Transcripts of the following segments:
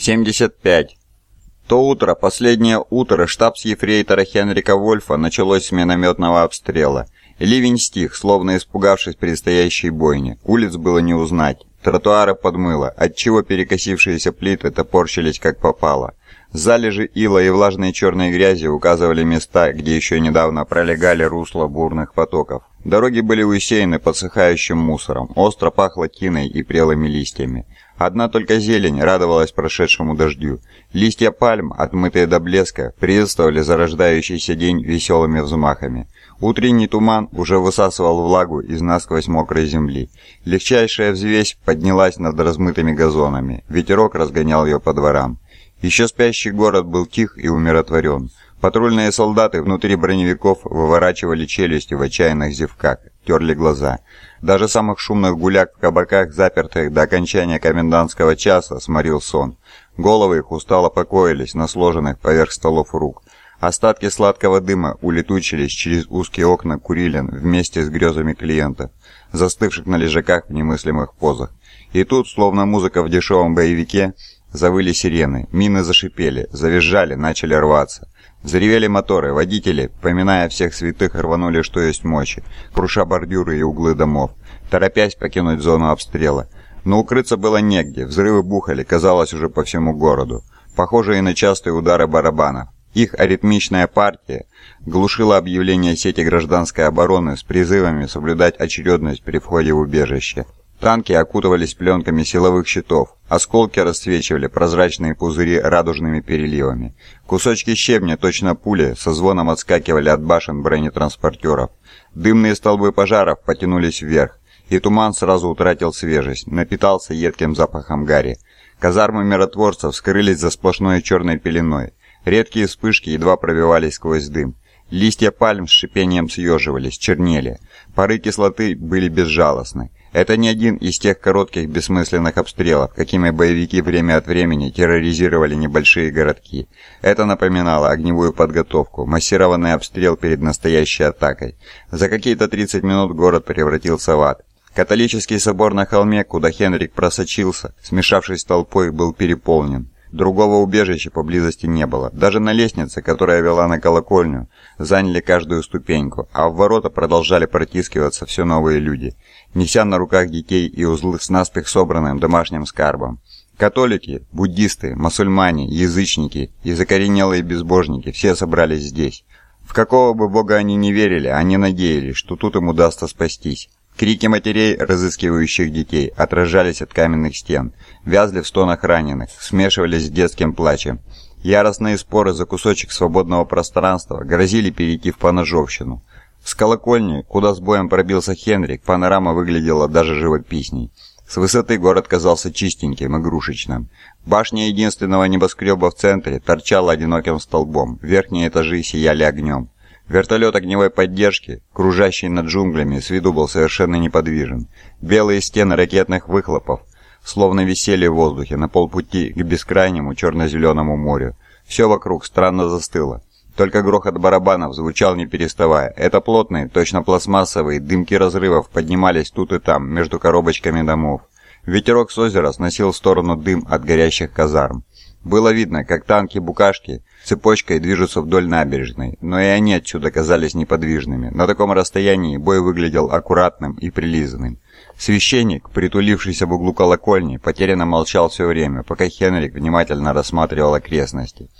75. То утро, последнее утро штабс-ефрейтора Хенрика Вольфа началось с минометного обстрела. Ливень стих, словно испугавшись предстоящей бойни. Улиц было не узнать. Тротуары подмыло, отчего перекосившиеся плиты топорщились как попало. Залежи ила и влажной черной грязи указывали места, где еще недавно пролегали русла бурных потоков. Дороги были усеяны подсыхающим мусором, остро пахло тиной и прелыми листьями. Одна только зелень радовалась прошедшему дождю. Листья пальм, отмытые до блеска, приветствовали зарождающийся день веселыми взмахами. Утренний туман уже высасывал влагу из насквозь мокрой земли. Легчайшая взвесь поднялась над размытыми газонами. Ветерок разгонял ее по дворам. Еще спящий город был тих и умиротворен. Патрульные солдаты внутри броневиков выворачивали челюсти в отчаянных зевках, терли глаза. Даже самых шумных гуляк в кабаках, запертых до окончания комендантского часа, сморил сон. Головы их устало покоились на сложенных поверх столов рук. Остатки сладкого дыма улетучились через узкие окна курилин вместе с грезами клиентов, застывших на лежаках в немыслимых позах. И тут, словно музыка в дешевом боевике, завыли сирены, мины зашипели, завизжали, начали рваться. Заревели моторы, водители, поминая всех святых, рванули что есть мочи, круша бордюры и углы домов, торопясь покинуть зону обстрела. Но укрыться было негде, взрывы бухали, казалось, уже по всему городу, похожие на частые удары барабанов. Их аритмичная партия глушила объявление сети гражданской обороны с призывами соблюдать очередность при входе в убежище. Танки окутывались пленками силовых щитов, осколки расцвечивали прозрачные пузыри радужными переливами. Кусочки щебня, точно пули, со звоном отскакивали от башен бронетранспортеров. Дымные столбы пожаров потянулись вверх, и туман сразу утратил свежесть, напитался едким запахом гари. Казармы миротворцев скрылись за сплошной черной пеленой. Редкие вспышки едва пробивались сквозь дым. Листья пальм с шипением съеживались, чернели. Пары кислоты были безжалостны. Это не один из тех коротких бессмысленных обстрелов, какими боевики время от времени терроризировали небольшие городки. Это напоминало огневую подготовку, массированный обстрел перед настоящей атакой. За какие-то 30 минут город превратился в ад. Католический собор на холме, куда Хенрик просочился, смешавшись с толпой, был переполнен. Другого убежища поблизости не было. Даже на лестнице, которая вела на колокольню, заняли каждую ступеньку, а в ворота продолжали протискиваться все новые люди, неся на руках детей и узлы с наспех собранным домашним скарбом. Католики, буддисты, мусульмане, язычники и закоренелые безбожники все собрались здесь. В какого бы бога они не верили, они надеялись, что тут им удастся спастись. Крики матерей, разыскивающих детей, отражались от каменных стен, вязли в стонах раненых, смешивались с детским плачем. Яростные споры за кусочек свободного пространства грозили перейти в поножовщину. С колокольни, куда с боем пробился Хенрик, панорама выглядела даже живописней. С высоты город казался чистеньким, игрушечным. Башня единственного небоскреба в центре торчала одиноким столбом, верхние этажи сияли огнем. Вертолет огневой поддержки, кружащий над джунглями, с виду был совершенно неподвижен. Белые стены ракетных выхлопов словно висели в воздухе на полпути к бескрайнему черно-зеленому морю. Все вокруг странно застыло. Только грохот барабанов звучал не переставая. Это плотные, точно пластмассовые, дымки разрывов поднимались тут и там, между коробочками домов. Ветерок с озера сносил в сторону дым от горящих казарм. Было видно, как танки-букашки цепочкой движутся вдоль набережной, но и они отсюда казались неподвижными. На таком расстоянии бой выглядел аккуратным и прилизанным. Священник, притулившийся в углу колокольни, потерянно молчал все время, пока Хенрик внимательно рассматривал окрестности.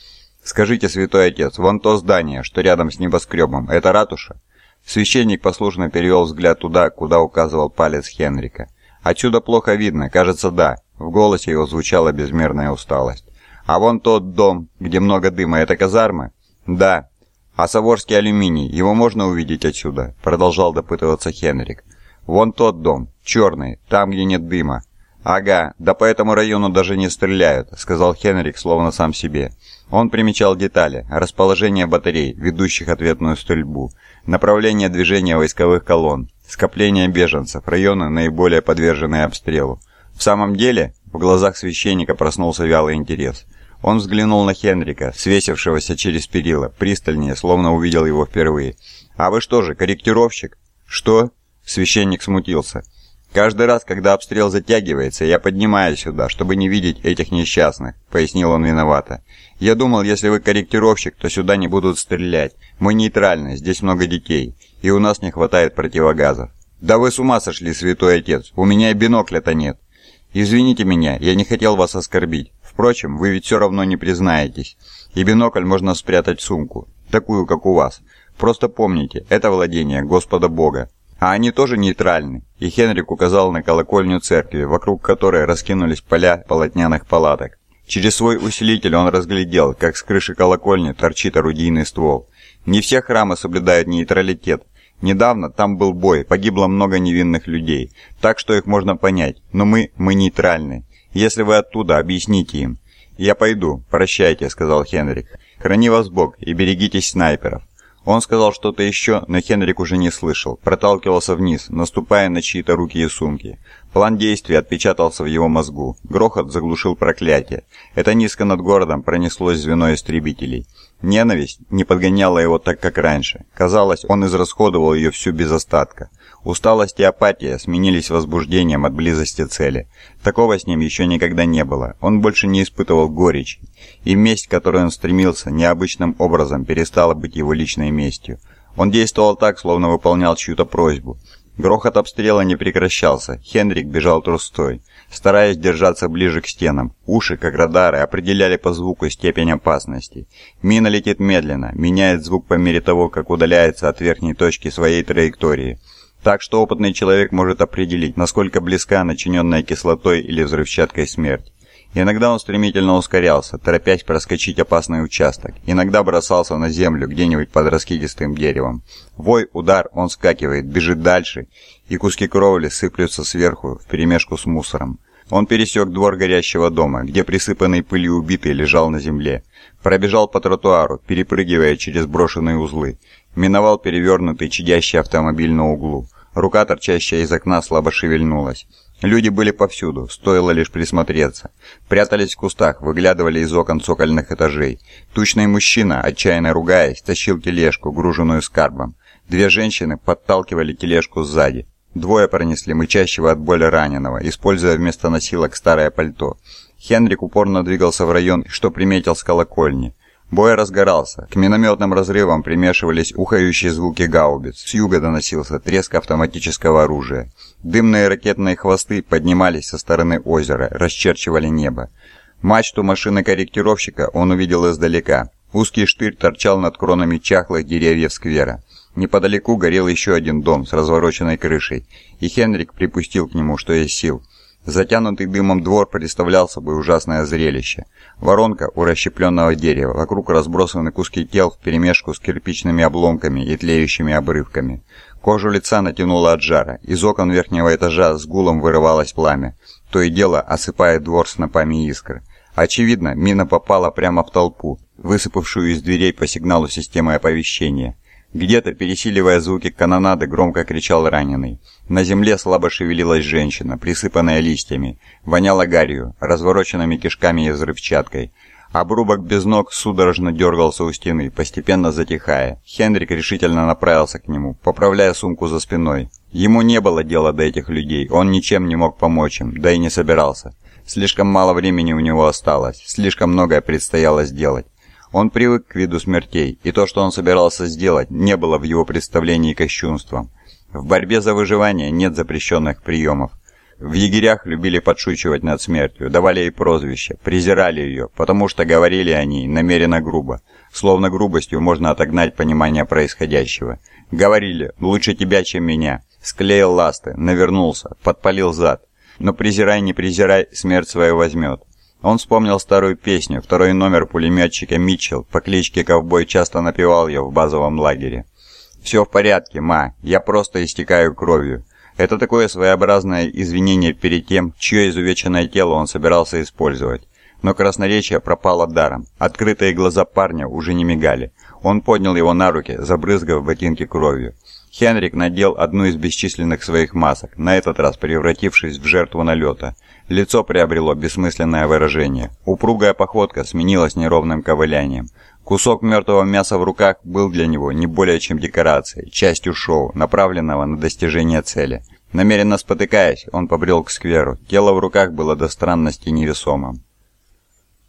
«Скажите, святой отец, вон то здание, что рядом с небоскребом, это ратуша?» Священник послушно перевел взгляд туда, куда указывал палец Хенрика. «Отсюда плохо видно, кажется, да». В голосе его звучала безмерная усталость. А вон тот дом, где много дыма, это казармы? Да. А Саворский алюминий, его можно увидеть отсюда? Продолжал допытываться Хенрик. Вон тот дом, черный, там, где нет дыма. «Ага, да по этому району даже не стреляют», — сказал Хенрик, словно сам себе. Он примечал детали, расположение батарей, ведущих ответную стрельбу, направление движения войсковых колонн, скопление беженцев, районы, наиболее подверженные обстрелу. В самом деле, в глазах священника проснулся вялый интерес. Он взглянул на Хенрика, свесившегося через перила, пристальнее, словно увидел его впервые. «А вы что же, корректировщик?» «Что?» Священник смутился. «Каждый раз, когда обстрел затягивается, я поднимаюсь сюда, чтобы не видеть этих несчастных», — пояснил он виновато. «Я думал, если вы корректировщик, то сюда не будут стрелять. Мы нейтральны, здесь много детей, и у нас не хватает противогазов». «Да вы с ума сошли, святой отец, у меня и бинокля-то нет». «Извините меня, я не хотел вас оскорбить. Впрочем, вы ведь все равно не признаетесь. И бинокль можно спрятать в сумку, такую, как у вас. Просто помните, это владение Господа Бога. А они тоже нейтральны. И Хенрик указал на колокольню церкви, вокруг которой раскинулись поля полотняных палаток. Через свой усилитель он разглядел, как с крыши колокольни торчит орудийный ствол. Не все храмы соблюдают нейтралитет. Недавно там был бой, погибло много невинных людей, так что их можно понять, но мы, мы нейтральны. Если вы оттуда, объясните им. «Я пойду, прощайте», — сказал Хенрик. «Храни вас Бог и берегитесь снайперов». Он сказал что-то еще, но Хенрик уже не слышал, проталкивался вниз, наступая на чьи-то руки и сумки. План действий отпечатался в его мозгу. Грохот заглушил проклятие. Это низко над городом пронеслось звено истребителей. Ненависть не подгоняла его так, как раньше. Казалось, он израсходовал ее всю без остатка. Усталость и апатия сменились возбуждением от близости цели. Такого с ним еще никогда не было. Он больше не испытывал горечи. И месть, к которой он стремился, необычным образом перестала быть его личной местью. Он действовал так, словно выполнял чью-то просьбу. Грохот обстрела не прекращался. Хенрик бежал трустой, стараясь держаться ближе к стенам. Уши, как радары, определяли по звуку степень опасности. Мина летит медленно, меняет звук по мере того, как удаляется от верхней точки своей траектории. Так что опытный человек может определить, насколько близка начиненная кислотой или взрывчаткой смерть. Иногда он стремительно ускорялся, торопясь проскочить опасный участок. Иногда бросался на землю где-нибудь под раскидистым деревом. Вой, удар, он скакивает, бежит дальше, и куски кровли сыплются сверху вперемешку с мусором. Он пересек двор горящего дома, где присыпанный пылью убитый лежал на земле. Пробежал по тротуару, перепрыгивая через брошенные узлы. Миновал перевернутый, чадящий автомобиль на углу. Рука, торчащая из окна, слабо шевельнулась. Люди были повсюду, стоило лишь присмотреться. Прятались в кустах, выглядывали из окон цокольных этажей. Тучный мужчина, отчаянно ругаясь, тащил тележку, груженную скарбом. Две женщины подталкивали тележку сзади. Двое пронесли мычащего от боли раненого, используя вместо носилок старое пальто. Хенрик упорно двигался в район, что приметил с колокольни. Бой разгорался. К минометным разрывам примешивались ухающие звуки гаубиц. С юга доносился треск автоматического оружия. Дымные ракетные хвосты поднимались со стороны озера, расчерчивали небо. Мачту машины корректировщика он увидел издалека. Узкий штырь торчал над кронами чахлых деревьев сквера. Неподалеку горел еще один дом с развороченной крышей, и Хенрик припустил к нему, что есть сил. Затянутый дымом двор представлял собой ужасное зрелище. Воронка у расщепленного дерева, вокруг разбросаны куски тел вперемешку с кирпичными обломками и тлеющими обрывками. Кожу лица натянуло от жара, из окон верхнего этажа с гулом вырывалось пламя, то и дело осыпая двор снопами искр. Очевидно, мина попала прямо в толпу, высыпавшую из дверей по сигналу системы оповещения. Где-то, пересиливая звуки канонады, громко кричал раненый. На земле слабо шевелилась женщина, присыпанная листьями, воняла гарью, развороченными кишками и взрывчаткой. Обрубок без ног судорожно дергался у стены, постепенно затихая. Хенрик решительно направился к нему, поправляя сумку за спиной. Ему не было дела до этих людей, он ничем не мог помочь им, да и не собирался. Слишком мало времени у него осталось, слишком многое предстояло сделать. Он привык к виду смертей, и то, что он собирался сделать, не было в его представлении кощунством. В борьбе за выживание нет запрещенных приемов. В егерях любили подшучивать над смертью, давали ей прозвище, презирали ее, потому что говорили о ней намеренно грубо, словно грубостью можно отогнать понимание происходящего. Говорили «лучше тебя, чем меня», склеил ласты, навернулся, подпалил зад. Но презирай, не презирай, смерть свою возьмет. Он вспомнил старую песню, второй номер пулеметчика Митчелл, по кличке Ковбой часто напевал ее в базовом лагере. «Все в порядке, ма, я просто истекаю кровью». Это такое своеобразное извинение перед тем, чье изувеченное тело он собирался использовать. Но красноречие пропало даром. Открытые глаза парня уже не мигали. Он поднял его на руки, забрызгав ботинки кровью. Хенрик надел одну из бесчисленных своих масок, на этот раз превратившись в жертву налета. Лицо приобрело бессмысленное выражение. Упругая походка сменилась неровным ковылянием. Кусок мертвого мяса в руках был для него не более чем декорацией, частью шоу, направленного на достижение цели. Намеренно спотыкаясь, он побрел к скверу. Тело в руках было до странности невесомым.